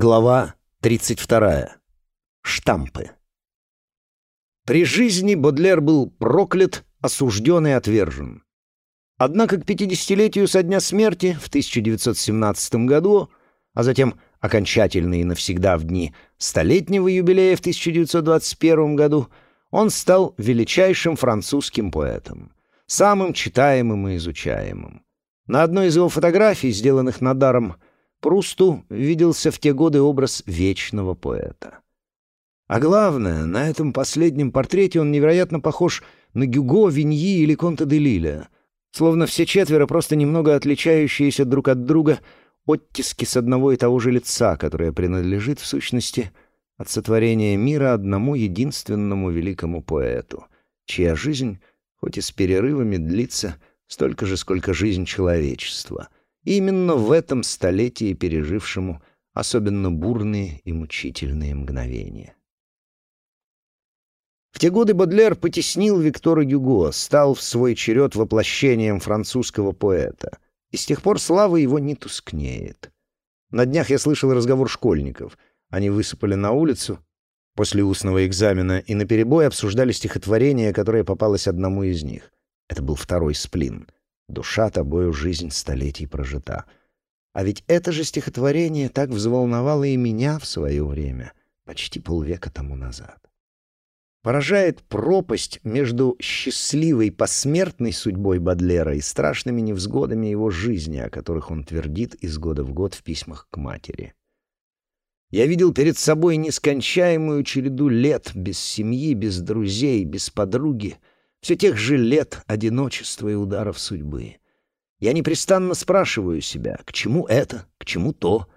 Глава 32. Штампы. При жизни Бодлер был проклят, осужден и отвержен. Однако к 50-летию со дня смерти в 1917 году, а затем окончательно и навсегда в дни столетнего юбилея в 1921 году, он стал величайшим французским поэтом, самым читаемым и изучаемым. На одной из его фотографий, сделанных Надаром, Прусту виделся в те годы образ вечного поэта. А главное, на этом последнем портрете он невероятно похож на Гюго, Виньи или Конта де Лиля, словно все четверо просто немного отличающиеся друг от друга оттиски с одного и того же лица, которое принадлежит, в сущности, от сотворения мира одному единственному великому поэту, чья жизнь, хоть и с перерывами, длится столько же, сколько жизнь человечества — именно в этом столетии пережившему особенно бурные и мучительные мгновения. В те годы Бодлер потеснил Виктора Гюго, стал в свой черед воплощением французского поэта, и с тех пор слава его не тускнеет. На днях я слышал разговор школьников. Они высыпали на улицу после устного экзамена и наперебой обсуждали стихотворение, которое попалось одному из них. Это был второй сплин — Душа тобою жизнь столетий прожита. А ведь это же стихотворение так взволновало и меня в свое время, почти полвека тому назад. Поражает пропасть между счастливой посмертной судьбой Бадлера и страшными невзгодами его жизни, о которых он твердит из года в год в письмах к матери. Я видел перед собой нескончаемую череду лет без семьи, без друзей, без подруги, все тех же лет одиночества и ударов судьбы. Я непрестанно спрашиваю себя, к чему это, к чему то.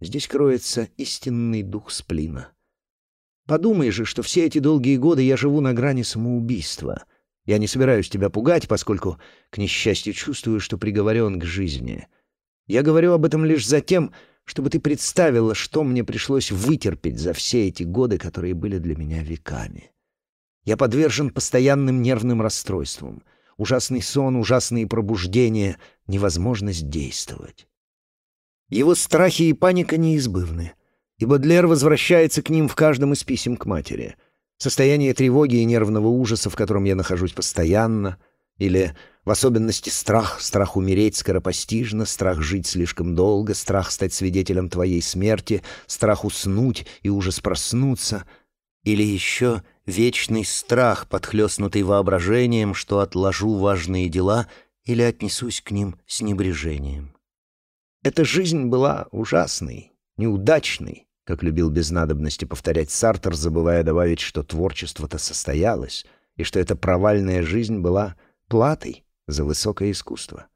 Здесь кроется истинный дух сплина. Подумай же, что все эти долгие годы я живу на грани самоубийства. Я не собираюсь тебя пугать, поскольку, к несчастью, чувствую, что приговорен к жизни. Я говорю об этом лишь за тем, чтобы ты представила, что мне пришлось вытерпеть за все эти годы, которые были для меня веками. Я подвержен постоянным нервным расстройствам. Ужасный сон, ужасные пробуждения, невозможность действовать. Его страхи и паника неизбывны, и Бодлер возвращается к ним в каждом из писем к матери. Состояние тревоги и нервного ужаса, в котором я нахожусь постоянно, или в особенности страх, страх умереть скоропостижно, страх жить слишком долго, страх стать свидетелем твоей смерти, страх уснуть и ужас проснуться, или еще вечный страх, подхлестнутый воображением, что отложу важные дела или отнесусь к ним с небрежением. Эта жизнь была ужасной, неудачной, как любил без надобности повторять Сартер, забывая добавить, что творчество-то состоялось, и что эта провальная жизнь была платой за высокое искусство.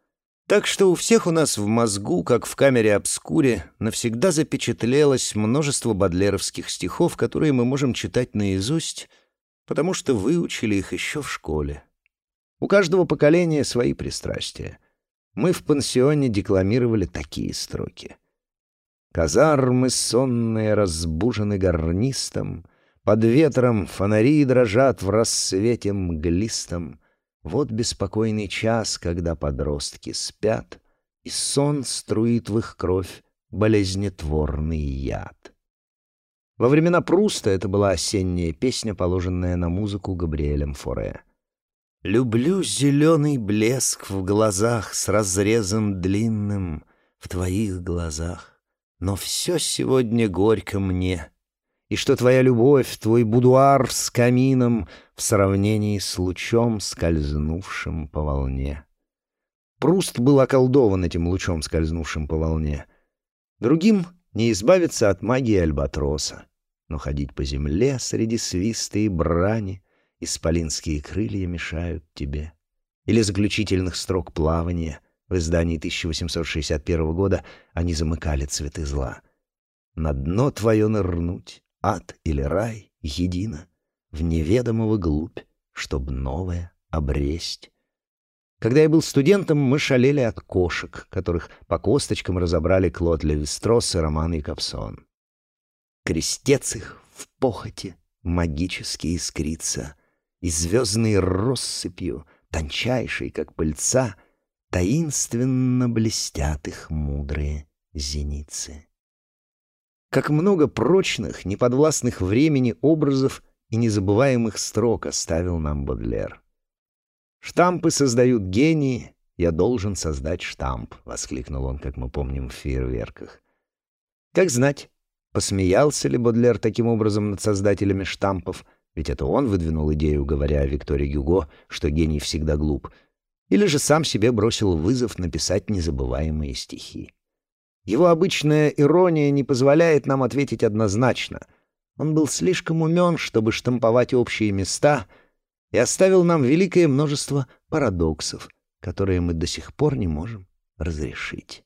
Так что у всех у нас в мозгу, как в камере обскуре, навсегда запечатлелось множество бодлеровских стихов, которые мы можем читать наизусть, потому что выучили их еще в школе. У каждого поколения свои пристрастия. Мы в пансионе декламировали такие строки. «Казармы сонные разбужены гарнистом, под ветром фонари дрожат в рассвете мглистом, вот беспокойный час, когда подростки спят, И сон струит в их кровь болезнетворный яд. Во времена Пруста это была осенняя песня, положенная на музыку Габриэлем Форе. «Люблю зеленый блеск в глазах с разрезом длинным, в твоих глазах, но все сегодня горько мне, и что твоя любовь, твой будуар с камином в сравнении с лучом, скользнувшим по волне. Пруст был околдован этим лучом, скользнувшим по волне. Другим не избавиться от магии альбатроса, но ходить по земле среди свиста и брани исполинские крылья мешают тебе. Или заключительных строк плавания в издании 1861 года они замыкали цветы зла. На дно твое нырнуть, ад или рай едино, в неведомого глубь, чтоб новое обресть. Когда я был студентом, мы шалели от кошек, которых по косточкам разобрали Клод Левистрос и Роман Якобсон. Крестец их в похоти магически искрится, и звездной россыпью, тончайшей, как пыльца, таинственно блестят их мудрые зеницы. Как много прочных, неподвластных времени образов и незабываемых строк оставил нам Бодлер. «Штампы создают гении, я должен создать штамп», — воскликнул он, как мы помним в фейерверках. Как знать, посмеялся ли Бодлер таким образом над создателями штампов, ведь это он выдвинул идею, говоря о Викторе Гюго, что гений всегда глуп, или же сам себе бросил вызов написать незабываемые стихи. Его обычная ирония не позволяет нам ответить однозначно. Он был слишком умен, чтобы штамповать общие места, и оставил нам великое множество парадоксов, которые мы до сих пор не можем разрешить.